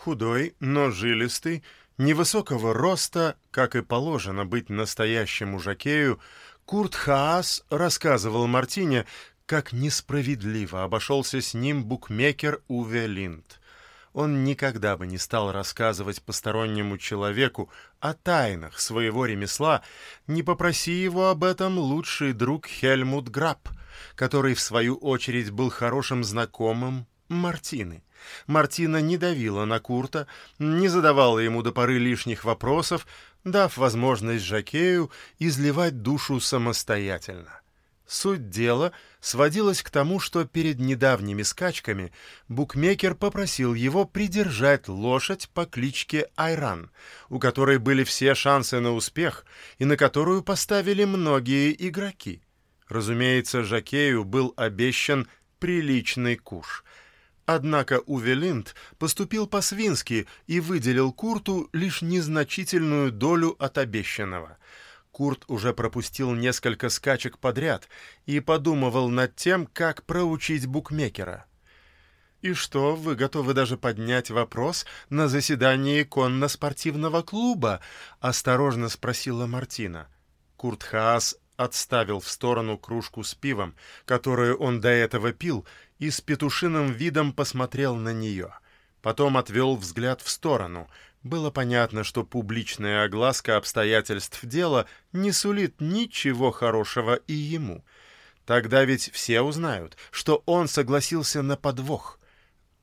Худой, но жилистый, невысокого роста, как и положено быть настоящему жакею, Курт Хаас рассказывал Мартине, как несправедливо обошелся с ним букмекер Уве Линд. Он никогда бы не стал рассказывать постороннему человеку о тайнах своего ремесла, не попроси его об этом лучший друг Хельмут Граб, который, в свою очередь, был хорошим знакомым Мартины. Мартина не давила на Курта, не задавала ему до поры лишних вопросов, дав возможность Жакею изливать душу самостоятельно. Суть дела сводилась к тому, что перед недавними скачками букмекер попросил его придержать лошадь по кличке Айран, у которой были все шансы на успех и на которую поставили многие игроки. Разумеется, Жакею был обещан приличный куш — Однако Увелинд поступил по-свински и выделил Курту лишь незначительную долю от обещанного. Курт уже пропустил несколько скачек подряд и подумывал над тем, как проучить букмекера. «И что, вы готовы даже поднять вопрос на заседании конно-спортивного клуба?» — осторожно спросила Мартина. Курт Хаас отставил в сторону кружку с пивом, которую он до этого пил, и с петушиным видом посмотрел на нее. Потом отвел взгляд в сторону. Было понятно, что публичная огласка обстоятельств дела не сулит ничего хорошего и ему. Тогда ведь все узнают, что он согласился на подвох.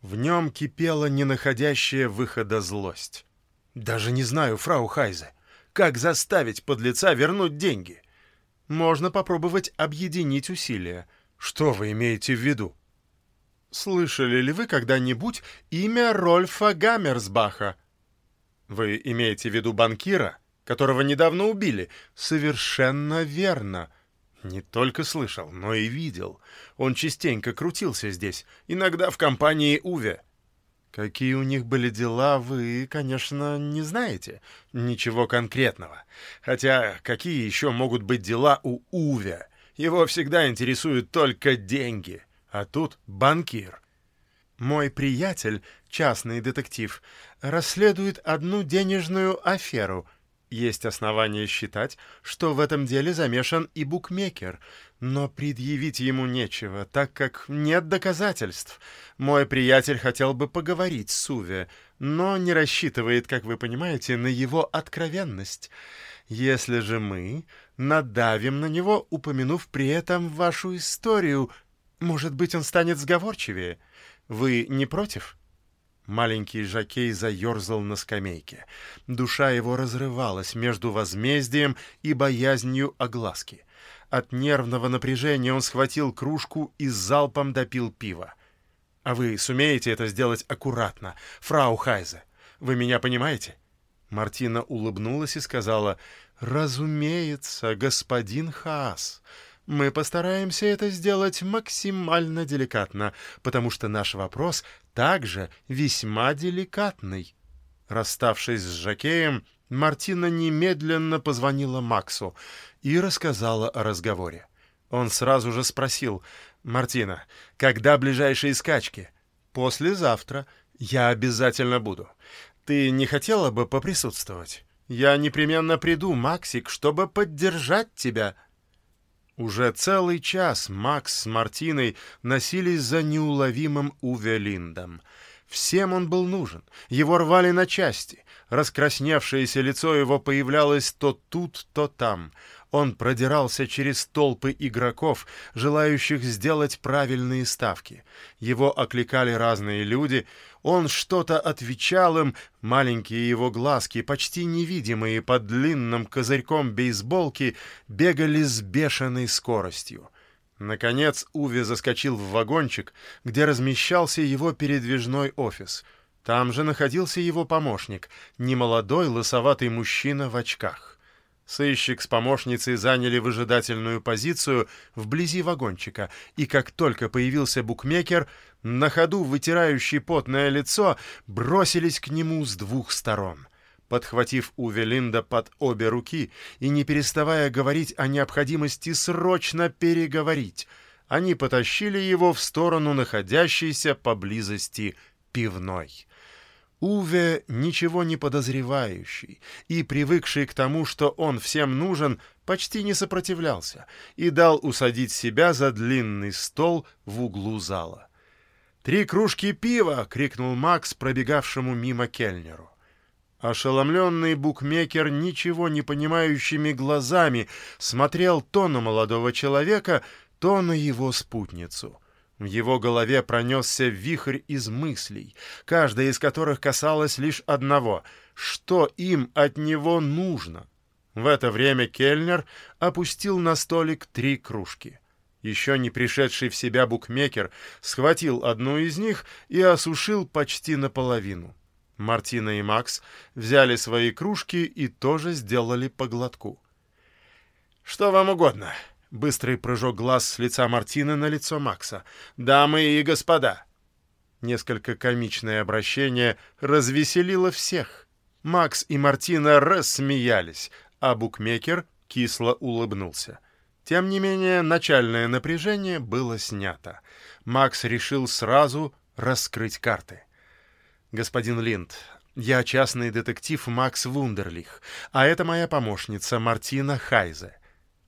В нем кипела ненаходящая выхода злость. «Даже не знаю, фрау Хайзе, как заставить подлеца вернуть деньги?» «Можно попробовать объединить усилия. Что вы имеете в виду?» Слышали ли вы когда-нибудь имя Рольфа Гаммерсбаха? Вы имеете в виду банкира, которого недавно убили? Совершенно верно. Не только слышал, но и видел. Он частенько крутился здесь, иногда в компании Уве. Какие у них были дела, вы, конечно, не знаете. Ничего конкретного. Хотя какие еще могут быть дела у Уве? Его всегда интересуют только деньги а тут банкир. Мой приятель, частный детектив, расследует одну денежную аферу. Есть основания считать, что в этом деле замешан и букмекер, но предъявить ему нечего, так как нет доказательств. Мой приятель хотел бы поговорить с Уве, но не рассчитывает, как вы понимаете, на его откровенность. Если же мы надавим на него, упомянув при этом вашу историю, может быть, он станет сговорчивее? Вы не против?» Маленький Жакей заерзал на скамейке. Душа его разрывалась между возмездием и боязнью огласки. От нервного напряжения он схватил кружку и залпом допил пива. «А вы сумеете это сделать аккуратно, фрау Хайзе? Вы меня понимаете?» Мартина улыбнулась и сказала, «Разумеется, господин Хаас. Мы постараемся это сделать максимально деликатно, потому что наш вопрос также весьма деликатный. Расставшись с Жакеем, Мартина немедленно позвонила Максу и рассказала о разговоре. Он сразу же спросил, «Мартина, когда ближайшие скачки?» «Послезавтра. Я обязательно буду. Ты не хотела бы поприсутствовать? Я непременно приду, Максик, чтобы поддержать тебя». Уже целый час Макс с Мартиной носились за неуловимым Уве Линдом. Всем он был нужен, его рвали на части. Раскрасневшееся лицо его появлялось то тут, то там. Он продирался через толпы игроков, желающих сделать правильные ставки. Его окликали разные люди, он что-то отвечал им, маленькие его глазки, почти невидимые под длинным козырьком бейсболки, бегали с бешеной скоростью. Наконец Уви заскочил в вагончик, где размещался его передвижной офис. Там же находился его помощник, немолодой лысоватый мужчина в очках. Сыщик с помощницей заняли выжидательную позицию вблизи вагончика, и как только появился букмекер, на ходу вытирающий потное лицо, бросились к нему с двух сторон. Подхватив Увелинда под обе руки и не переставая говорить о необходимости срочно переговорить, они потащили его в сторону находящейся поблизости пивной. Уве, ничего не подозревающий и привыкший к тому, что он всем нужен, почти не сопротивлялся и дал усадить себя за длинный стол в углу зала. «Три кружки пива!» — крикнул Макс, пробегавшему мимо кельнеру. Ошеломленный букмекер, ничего не понимающими глазами, смотрел то на молодого человека, то на его спутницу — в его голове пронесся вихрь из мыслей, каждая из которых касалась лишь одного — что им от него нужно. В это время Кельнер опустил на столик три кружки. Еще не пришедший в себя букмекер схватил одну из них и осушил почти наполовину. Мартина и Макс взяли свои кружки и тоже сделали по глотку. «Что вам угодно?» Быстрый прыжок глаз с лица Мартины на лицо Макса. «Дамы и господа!» Несколько комичное обращение развеселило всех. Макс и Мартина рассмеялись, а букмекер кисло улыбнулся. Тем не менее, начальное напряжение было снято. Макс решил сразу раскрыть карты. «Господин Линд, я частный детектив Макс Вундерлих, а это моя помощница Мартина Хайзе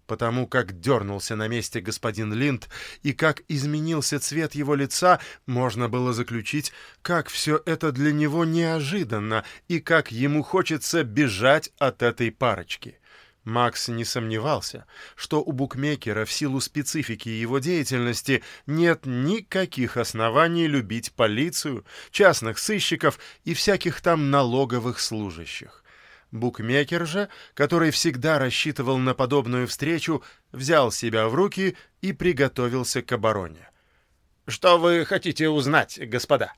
потому как дернулся на месте господин Линд и как изменился цвет его лица, можно было заключить, как все это для него неожиданно и как ему хочется бежать от этой парочки. Макс не сомневался, что у букмекера в силу специфики его деятельности нет никаких оснований любить полицию, частных сыщиков и всяких там налоговых служащих. Букмекер же, который всегда рассчитывал на подобную встречу, взял себя в руки и приготовился к обороне. «Что вы хотите узнать, господа?»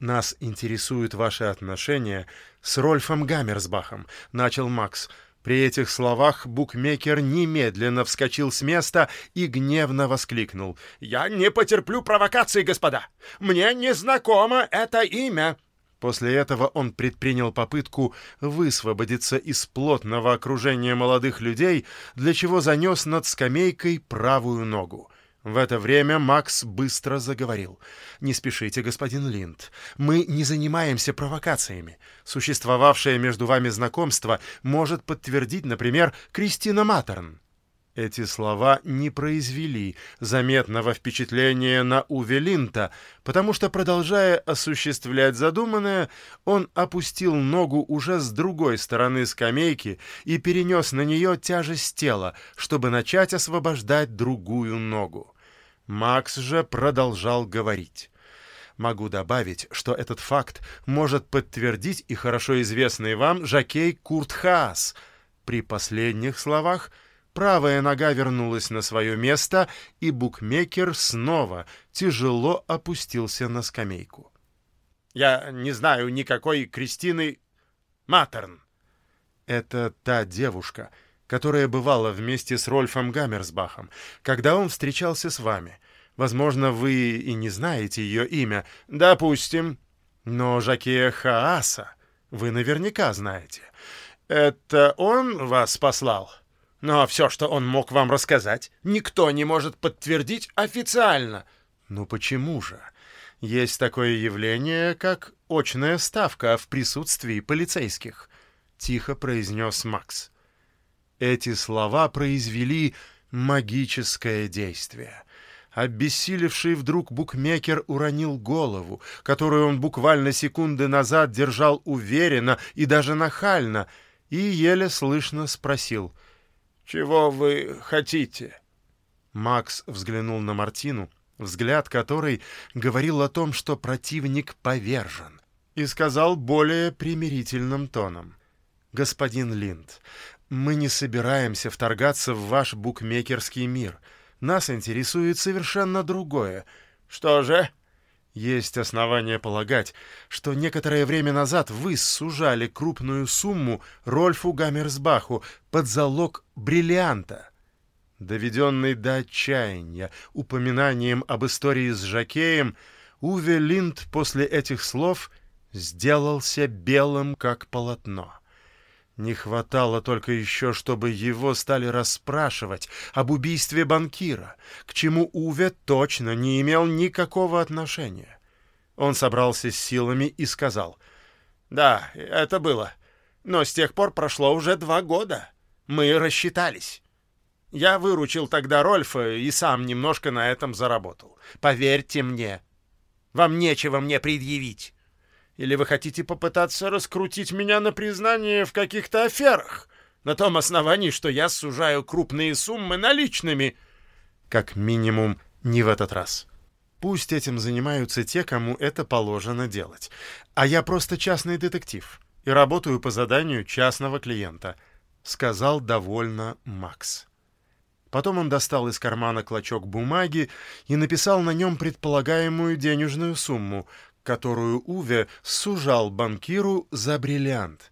«Нас интересуют ваши отношения с Рольфом Гаммерсбахом», — начал Макс. При этих словах букмекер немедленно вскочил с места и гневно воскликнул. «Я не потерплю провокаций, господа! Мне не знакомо это имя!» После этого он предпринял попытку высвободиться из плотного окружения молодых людей, для чего занес над скамейкой правую ногу. В это время Макс быстро заговорил. «Не спешите, господин Линд. Мы не занимаемся провокациями. Существовавшее между вами знакомство может подтвердить, например, Кристина Матерн». Эти слова не произвели заметного впечатления на Уве Линта, потому что, продолжая осуществлять задуманное, он опустил ногу уже с другой стороны скамейки и перенес на нее тяжесть тела, чтобы начать освобождать другую ногу. Макс же продолжал говорить. Могу добавить, что этот факт может подтвердить и хорошо известный вам Жакей Курт Хаас. При последних словах — Правая нога вернулась на свое место, и букмекер снова тяжело опустился на скамейку. «Я не знаю никакой Кристины Матерн». «Это та девушка, которая бывала вместе с Рольфом Гаммерсбахом, когда он встречался с вами. Возможно, вы и не знаете ее имя. Допустим. Но Жакея Хааса вы наверняка знаете. Это он вас послал?» Но все, что он мог вам рассказать, никто не может подтвердить официально. Ну почему же? Есть такое явление, как очная ставка в присутствии полицейских, тихо произнес Макс. Эти слова произвели магическое действие. Обессилевший вдруг букмекер уронил голову, которую он буквально секунды назад держал уверенно и даже нахально, и еле слышно спросил — «Чего вы хотите?» Макс взглянул на Мартину, взгляд которой говорил о том, что противник повержен, и сказал более примирительным тоном. «Господин Линд, мы не собираемся вторгаться в ваш букмекерский мир. Нас интересует совершенно другое. Что же?» Есть основания полагать, что некоторое время назад вы сужали крупную сумму Рольфу Гаммерсбаху под залог бриллианта. Доведенный до отчаяния упоминанием об истории с Жакеем, Уве Линд после этих слов сделался белым, как полотно. Не хватало только еще, чтобы его стали расспрашивать об убийстве банкира, к чему Уве точно не имел никакого отношения. Он собрался с силами и сказал, Да, это было. Но с тех пор прошло уже два года. Мы рассчитались. Я выручил тогда Рольфа и сам немножко на этом заработал. Поверьте мне, вам нечего мне предъявить. Или вы хотите попытаться раскрутить меня на признание в каких-то аферах? На том основании, что я сужаю крупные суммы наличными. Как минимум, не в этот раз. Пусть этим занимаются те, кому это положено делать. А я просто частный детектив и работаю по заданию частного клиента», — сказал довольно Макс. Потом он достал из кармана клочок бумаги и написал на нем предполагаемую денежную сумму, которую Уве сужал банкиру за бриллиант.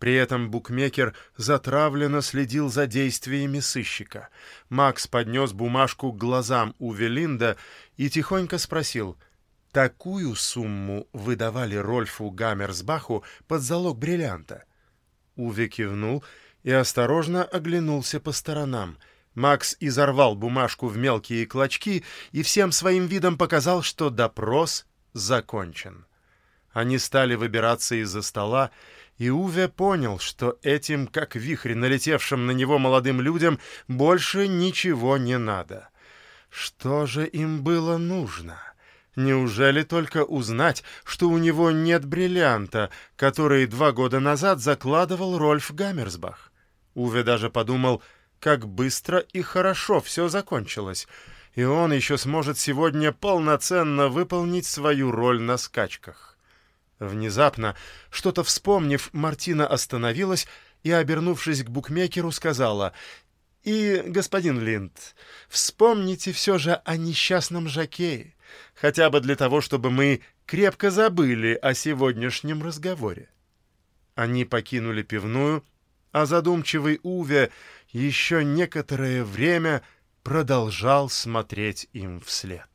При этом букмекер затравленно следил за действиями сыщика. Макс поднес бумажку к глазам Уве Линда и тихонько спросил, «Такую сумму вы давали Рольфу Гаммерсбаху под залог бриллианта?» Уве кивнул и осторожно оглянулся по сторонам. Макс изорвал бумажку в мелкие клочки и всем своим видом показал, что допрос закончен. Они стали выбираться из-за стола, и Уве понял, что этим, как вихрь, налетевшим на него молодым людям, больше ничего не надо. Что же им было нужно? Неужели только узнать, что у него нет бриллианта, который два года назад закладывал Рольф Гаммерсбах? Уве даже подумал, как быстро и хорошо все закончилось, и он еще сможет сегодня полноценно выполнить свою роль на скачках. Внезапно, что-то вспомнив, Мартина остановилась и, обернувшись к букмекеру, сказала «И, господин Линд, вспомните все же о несчастном Жакее, хотя бы для того, чтобы мы крепко забыли о сегодняшнем разговоре». Они покинули пивную, а задумчивый Уве еще некоторое время продолжал смотреть им вслед.